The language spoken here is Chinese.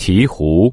鹈鹕